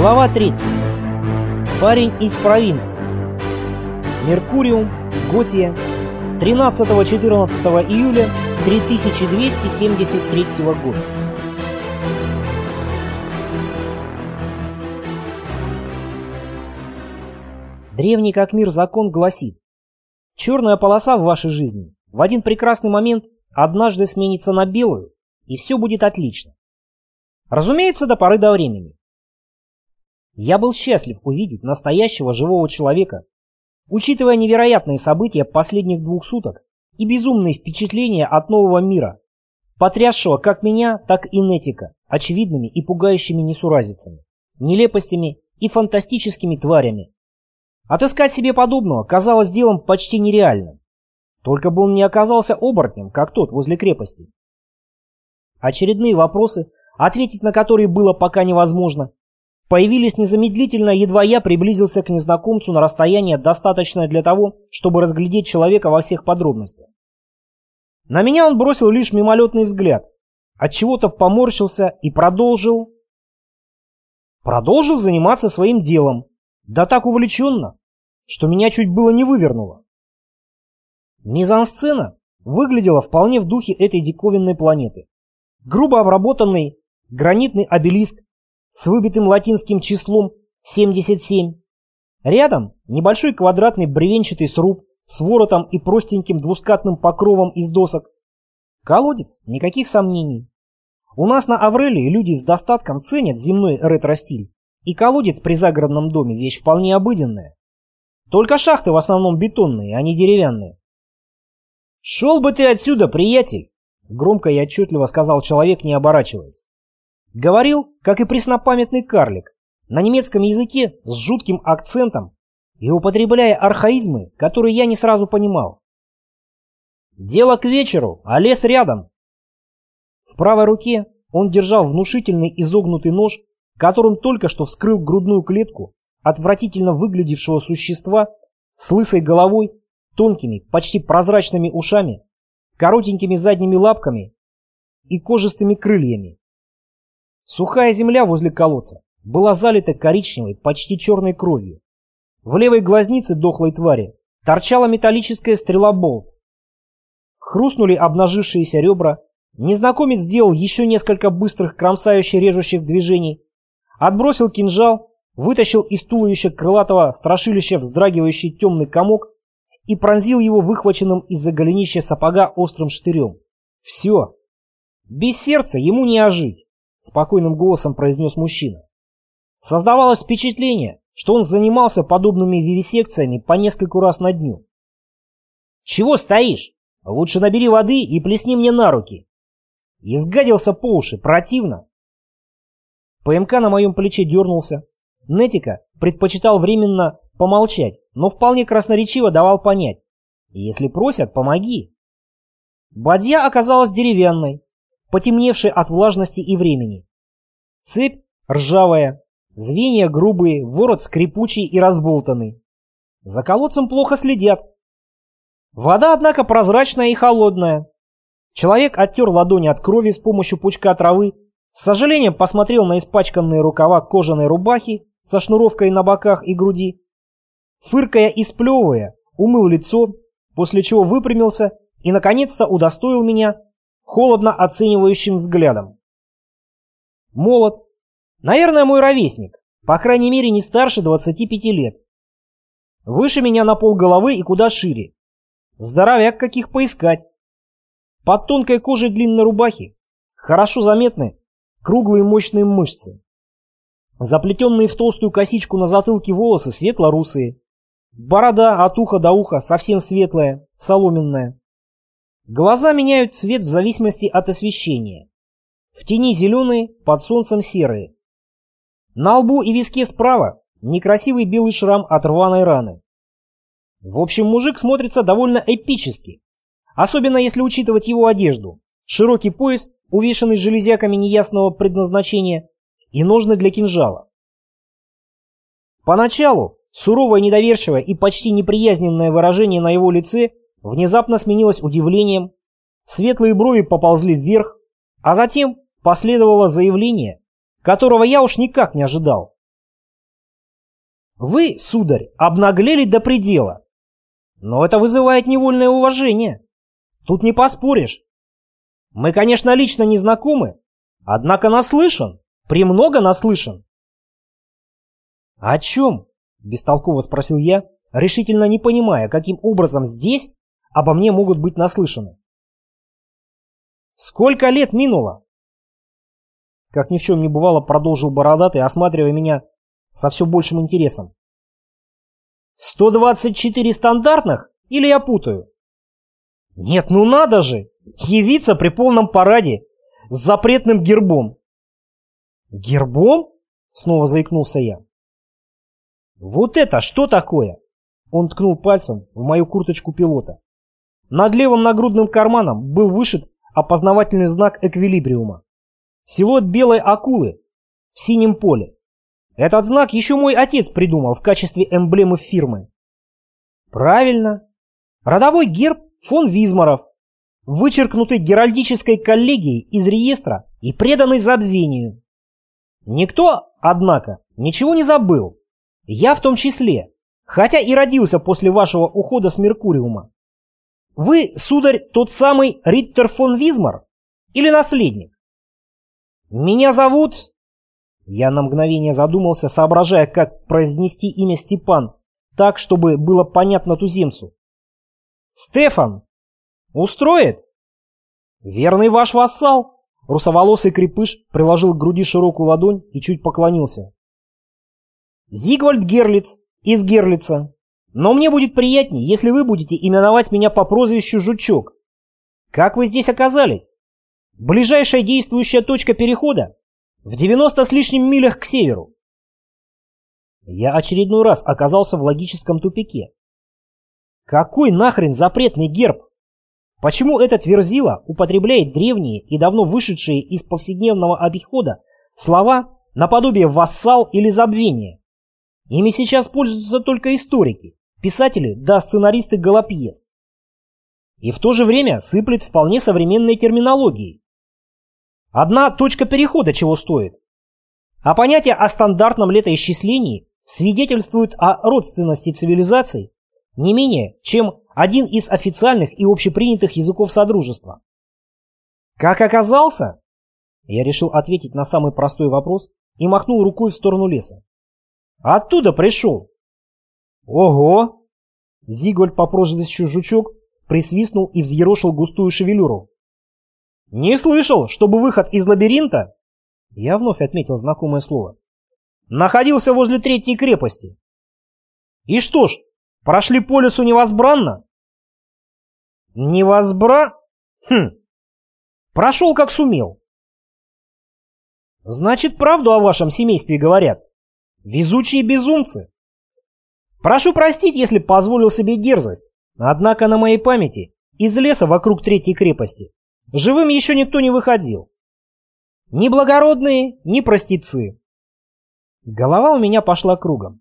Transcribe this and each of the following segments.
Глава 3. Парень из провинции. Меркуриум, Готия, 13-14 июля 3273 года. Древний как мир закон гласит, черная полоса в вашей жизни в один прекрасный момент однажды сменится на белую, и все будет отлично. Разумеется, до поры до времени. Я был счастлив увидеть настоящего живого человека, учитывая невероятные события последних двух суток и безумные впечатления от нового мира, потрясшего как меня, так и Нетика очевидными и пугающими несуразицами, нелепостями и фантастическими тварями. Отыскать себе подобного казалось делом почти нереальным. Только бы он не оказался оборотнем, как тот возле крепости. Очередные вопросы, ответить на которые было пока невозможно, появились незамедлительно, едва я приблизился к незнакомцу на расстояние, достаточное для того, чтобы разглядеть человека во всех подробностях. На меня он бросил лишь мимолетный взгляд, от чего то поморщился и продолжил... Продолжил заниматься своим делом, да так увлеченно, что меня чуть было не вывернуло. Мизансцена выглядела вполне в духе этой диковинной планеты. Грубо обработанный гранитный обелиск с выбитым латинским числом 77. Рядом небольшой квадратный бревенчатый сруб с воротом и простеньким двускатным покровом из досок. Колодец, никаких сомнений. У нас на Аврелии люди с достатком ценят земной ретро-стиль, и колодец при загородном доме вещь вполне обыденная. Только шахты в основном бетонные, а не деревянные. «Шел бы ты отсюда, приятель!» Громко и отчетливо сказал человек, не оборачиваясь. Говорил, как и преснопамятный карлик, на немецком языке с жутким акцентом и употребляя архаизмы, которые я не сразу понимал. «Дело к вечеру, а лес рядом!» В правой руке он держал внушительный изогнутый нож, которым только что вскрыл грудную клетку отвратительно выглядевшего существа с лысой головой, тонкими, почти прозрачными ушами, коротенькими задними лапками и кожистыми крыльями. Сухая земля возле колодца была залита коричневой, почти черной кровью. В левой глазнице дохлой твари торчала металлическая стрела болт. Хрустнули обнажившиеся ребра, незнакомец сделал еще несколько быстрых кромсающих режущих движений, отбросил кинжал, вытащил из туловища крылатого страшилища вздрагивающий темный комок и пронзил его выхваченным из-за голенища сапога острым штырем. Все. Без сердца ему не ожить. — спокойным голосом произнес мужчина. Создавалось впечатление, что он занимался подобными вивисекциями по нескольку раз на дню. «Чего стоишь? Лучше набери воды и плесни мне на руки». Изгадился по уши, противно. ПМК на моем плече дернулся. Нетика предпочитал временно помолчать, но вполне красноречиво давал понять. Если просят, помоги. Бадья оказалась деревянной, потемневший от влажности и времени. Цепь ржавая, звенья грубые, ворот скрипучий и разболтанный. За колодцем плохо следят. Вода, однако, прозрачная и холодная. Человек оттер ладони от крови с помощью пучка травы, с сожалением посмотрел на испачканные рукава кожаной рубахи со шнуровкой на боках и груди. Фыркая и сплевывая, умыл лицо, после чего выпрямился и, наконец-то, удостоил меня холодно оценивающим взглядом. Молод. Наверное, мой ровесник. По крайней мере, не старше 25 лет. Выше меня на пол головы и куда шире. Здоровяк каких поискать. Под тонкой кожей длинной рубахи хорошо заметны круглые мощные мышцы. Заплетенные в толстую косичку на затылке волосы светло-русые. Борода от уха до уха совсем светлая, соломенная. Глаза меняют цвет в зависимости от освещения. В тени зеленые, под солнцем серые. На лбу и виске справа некрасивый белый шрам от рваной раны. В общем, мужик смотрится довольно эпически. Особенно если учитывать его одежду. Широкий пояс, увешанный железяками неясного предназначения, и ножны для кинжала. Поначалу суровое, недоверчивое и почти неприязненное выражение на его лице внезапно сменилось удивлением, светлые брови поползли вверх, а затем последовало заявление, которого я уж никак не ожидал. Вы, сударь, обнаглели до предела. Но это вызывает невольное уважение. Тут не поспоришь. Мы, конечно, лично не знакомы, однако наслышан, премного наслышан. «О чем?» – бестолково спросил я, решительно не понимая, каким образом здесь обо мне могут быть наслышаны. «Сколько лет минуло?» Как ни в чем не бывало, продолжил Бородатый, осматривая меня со все большим интересом. «124 стандартных? Или я путаю?» «Нет, ну надо же! Явиться при полном параде с запретным гербом!» «Гербом?» — снова заикнулся я. «Вот это что такое?» Он ткнул пальцем в мою курточку пилота. Над левым нагрудным карманом был вышит опознавательный знак эквилибриума. Силуэт белой акулы в синем поле. Этот знак еще мой отец придумал в качестве эмблемы фирмы. Правильно. Родовой герб фон Визмаров, вычеркнутый геральдической коллегией из реестра и преданный забвению. Никто, однако, ничего не забыл. Я в том числе, хотя и родился после вашего ухода с Меркуриума. Вы, сударь, тот самый Риттер фон Визмар? Или наследник? Меня зовут я на мгновение задумался, соображая, как произнести имя Степан так, чтобы было понятно туземцу. «Стефан! Устроит?» «Верный ваш вассал!» Русоволосый крепыш приложил к груди широкую ладонь и чуть поклонился. «Зигвальд Герлиц из Герлица. Но мне будет приятнее, если вы будете именовать меня по прозвищу Жучок. Как вы здесь оказались? Ближайшая действующая точка перехода в 90 с лишним милях к северу. Я очередной раз оказался в логическом тупике. Какой нахрен запретный герб? Почему этот верзила употребляет древние и давно вышедшие из повседневного обихода слова наподобие «вассал» или «забвение»? Ими сейчас пользуются только историки, писатели да сценаристы голопьес. И в то же время сыплет вполне современной терминологией. Одна точка перехода чего стоит. А понятие о стандартном летоисчислении свидетельствует о родственности цивилизаций не менее, чем один из официальных и общепринятых языков Содружества. Как оказался? Я решил ответить на самый простой вопрос и махнул рукой в сторону леса. Оттуда пришел. Ого! Зигвальд по прозвищу Жучок присвистнул и взъерошил густую шевелюру. «Не слышал, чтобы выход из лабиринта...» Я вновь отметил знакомое слово. «Находился возле третьей крепости». «И что ж, прошли по лесу невозбранно?» «Невозбра... Хм... Прошел как сумел». «Значит, правду о вашем семействе говорят. Везучие безумцы». «Прошу простить, если позволил себе дерзость, однако на моей памяти из леса вокруг третьей крепости Живым еще никто не выходил. Ни благородные, ни простецы. Голова у меня пошла кругом.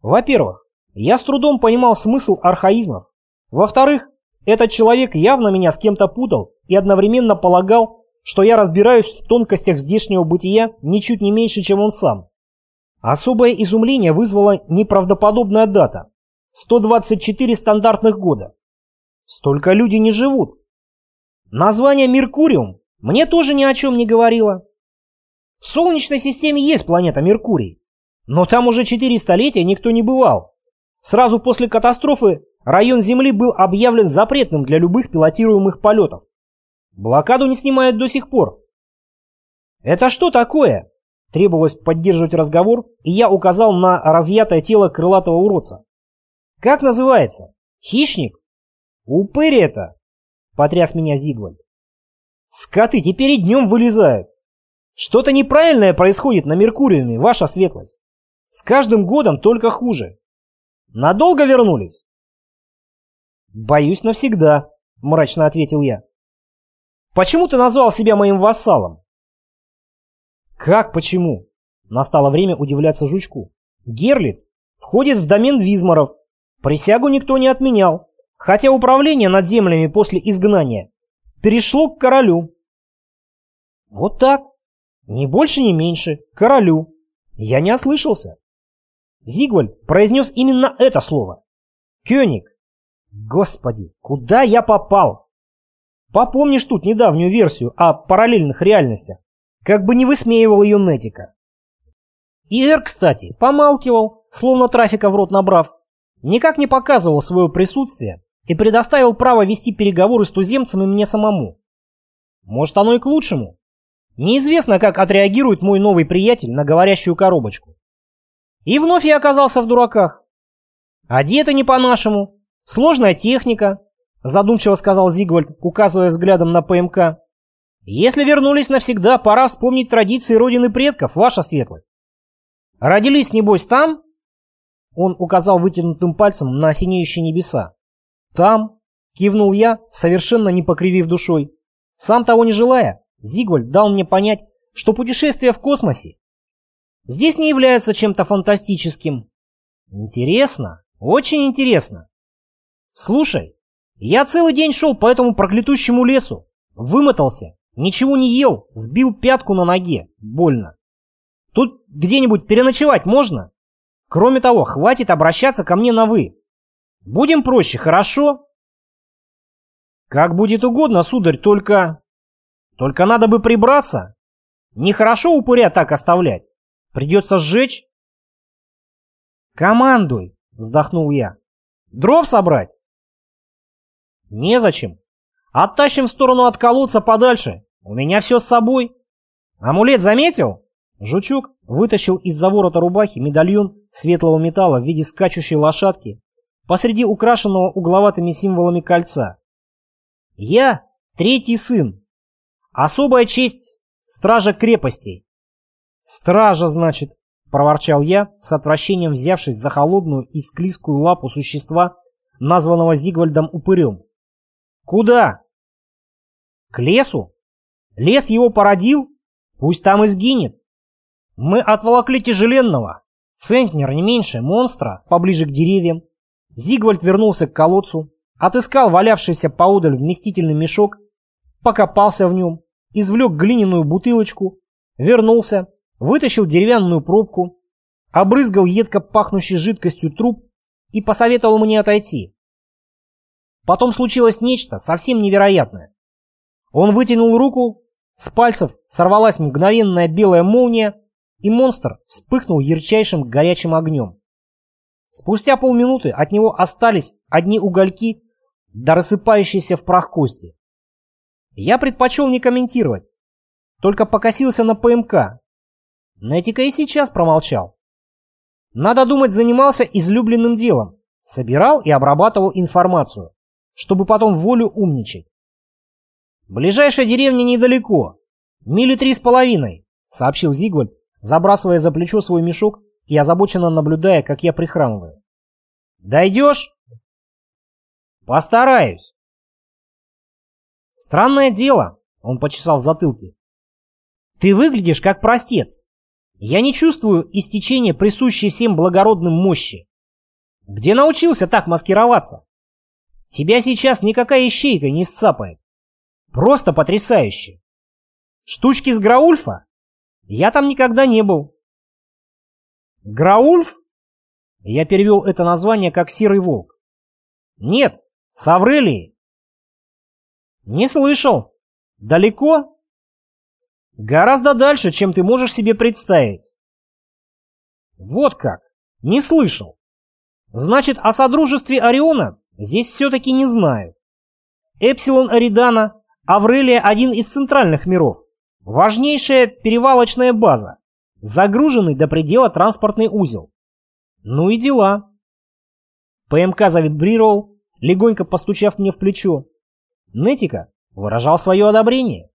Во-первых, я с трудом понимал смысл архаизмов. Во-вторых, этот человек явно меня с кем-то путал и одновременно полагал, что я разбираюсь в тонкостях здешнего бытия ничуть не меньше, чем он сам. Особое изумление вызвала неправдоподобная дата. 124 стандартных года. Столько люди не живут. Название Меркуриум мне тоже ни о чем не говорило. В Солнечной системе есть планета Меркурий, но там уже четыре столетия никто не бывал. Сразу после катастрофы район Земли был объявлен запретным для любых пилотируемых полетов. Блокаду не снимают до сих пор. «Это что такое?» Требовалось поддерживать разговор, и я указал на разъятое тело крылатого уродца. «Как называется? Хищник?» «Упырь это!» Потряс меня Зигвальд. Скоты теперь и днем вылезают. Что-то неправильное происходит на Меркуриуме, ваша светлость. С каждым годом только хуже. Надолго вернулись? Боюсь навсегда, мрачно ответил я. Почему ты назвал себя моим вассалом? Как почему? Настало время удивляться жучку. Герлиц входит в домен Визмаров. Присягу никто не отменял хотя управление над землями после изгнания перешло к королю. Вот так. Ни больше, ни меньше. Королю. Я не ослышался. Зигвальд произнес именно это слово. Кёник. Господи, куда я попал? Попомнишь тут недавнюю версию о параллельных реальностях, как бы не высмеивал ее Нетика. И Эр, кстати, помалкивал, словно трафика в рот набрав, никак не показывал свое присутствие и предоставил право вести переговоры с туземцем и мне самому. Может, оно и к лучшему. Неизвестно, как отреагирует мой новый приятель на говорящую коробочку. И вновь я оказался в дураках. Одеты не по-нашему, сложная техника, задумчиво сказал Зигвальд, указывая взглядом на ПМК. Если вернулись навсегда, пора вспомнить традиции родины предков, ваша светлость. Родились, небось, там? Он указал вытянутым пальцем на синеющие небеса. Там, кивнул я, совершенно не покривив душой. Сам того не желая, Зигвальд дал мне понять, что путешествия в космосе здесь не являются чем-то фантастическим. Интересно, очень интересно. Слушай, я целый день шел по этому проклятущему лесу, вымотался, ничего не ел, сбил пятку на ноге, больно. Тут где-нибудь переночевать можно? Кроме того, хватит обращаться ко мне на «вы». Будем проще, хорошо? Как будет угодно, сударь, только... Только надо бы прибраться. Нехорошо упыря так оставлять. Придется сжечь. Командуй, вздохнул я. Дров собрать? Незачем. Оттащим в сторону от колодца подальше. У меня все с собой. Амулет заметил? Жучок вытащил из-за ворота рубахи медальон светлого металла в виде скачущей лошадки посреди украшенного угловатыми символами кольца. Я третий сын, Особая честь стража крепостей. Стража, значит, проворчал я, с отвращением взявшись за холодную и склизкую лапу существа, названного Зигвальдом упырем. Куда? К лесу? Лес его породил? Пусть там и сгинет. Мы отволокли тяжеленного, центнер не меньше, монстра, поближе к деревьям. Зигвальд вернулся к колодцу, отыскал валявшийся поодаль вместительный мешок покопался в нем, извлек глиняную бутылочку, вернулся, вытащил деревянную пробку, обрызгал едко пахнущей жидкостью труп и посоветовал мне отойти. Потом случилось нечто совсем невероятное. Он вытянул руку, с пальцев сорвалась мгновенная белая молния, и монстр вспыхнул ярчайшим горячим огнем. Спустя полминуты от него остались одни угольки, да рассыпающиеся в прах кости. Я предпочел не комментировать, только покосился на ПМК. Нетика и сейчас промолчал. Надо думать, занимался излюбленным делом, собирал и обрабатывал информацию, чтобы потом волю умничать. «Ближайшая деревня недалеко, мили три с половиной», — сообщил Зигвальд, забрасывая за плечо свой мешок и озабоченно наблюдая, как я прихрамываю. «Дойдешь?» «Постараюсь». Странное дело, он почесал в затылке. Ты выглядишь как простец. Я не чувствую истечения присущей всем благородным мощи. Где научился так маскироваться? Тебя сейчас никакая ищейка не сцапает. Просто потрясающе. Штучки с Граульфа? Я там никогда не был. Граульф? Я перевел это название как Серый Волк. Нет, с Аврелией. Не слышал. Далеко? Гораздо дальше, чем ты можешь себе представить. Вот как. Не слышал. Значит, о Содружестве Ориона здесь все-таки не знаю. Эпсилон Аридана, Аврелия один из центральных миров. Важнейшая перевалочная база. Загруженный до предела транспортный узел. Ну и дела. ПМК завибрировал, легонько постучав мне в плечо. Нетика выражал свое одобрение.